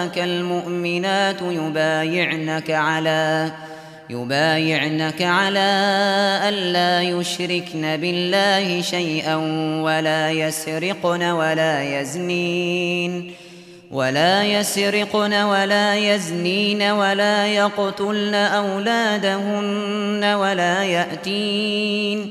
جاءك المؤمنات يبايعنك على يبايعنك على ألا يشركن بالله شيئا ولا يسرقن ولا يزنين ولا يسرقن ولا يزنين ولا يقتلن أولادهن ولا يأتين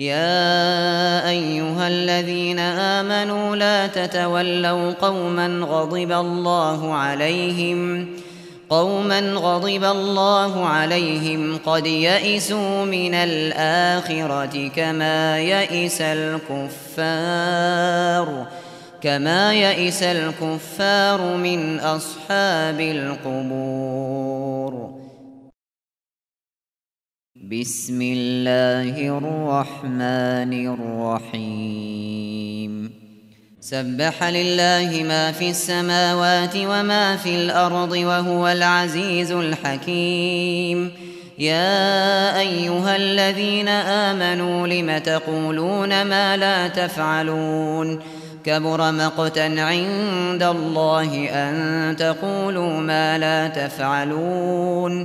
يا أيها الذين آمنوا لا تتولوا قوما غضب الله عليهم قوما غضب الله عليهم قد يئسوا من الآخرة كما يئس الكفار كما يئس الكفار من أصحاب القبور بسم اللہ الرحمن الرحیم. سبح للہ ما فی السماوات وما فی الأرض وهو العزیز الحکیم. یا ایوہا الذین آمنوا لم تقولون ما لا تفعلون. كبر مقتا عند اللہ ان تقولوا ما لا تفعلون.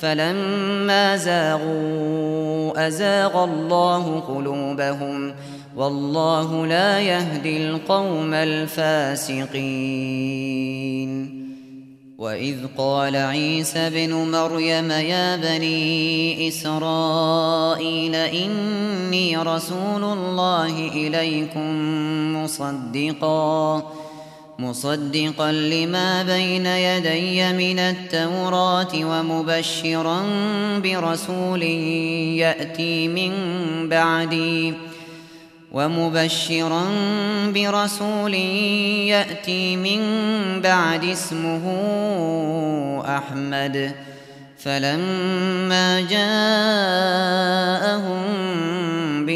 فلما زاغوا أزاغ الله قلوبهم والله لا يهدي القوم الفاسقين. وإذ قال عيسى بن مريم يا بني إسرائيل إني رسول الله إليكم مصدقاً. مصدقا لما بين يدي من التوراة ومبشرا برسول يأتي من بعدي ومبشرا برسول يأتي من بعد اسمه أحمد فلما جاءهم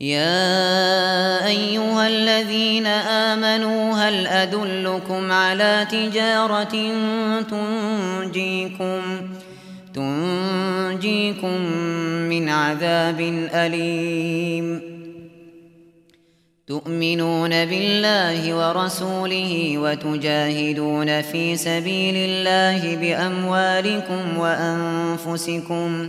يا أيها الذين آمنوا هل أدلكم على تجارة تنجيكم تنجيكم من عذاب أليم تؤمنون بالله ورسوله وتجاهدون في سبيل الله بأموالكم وأنفسكم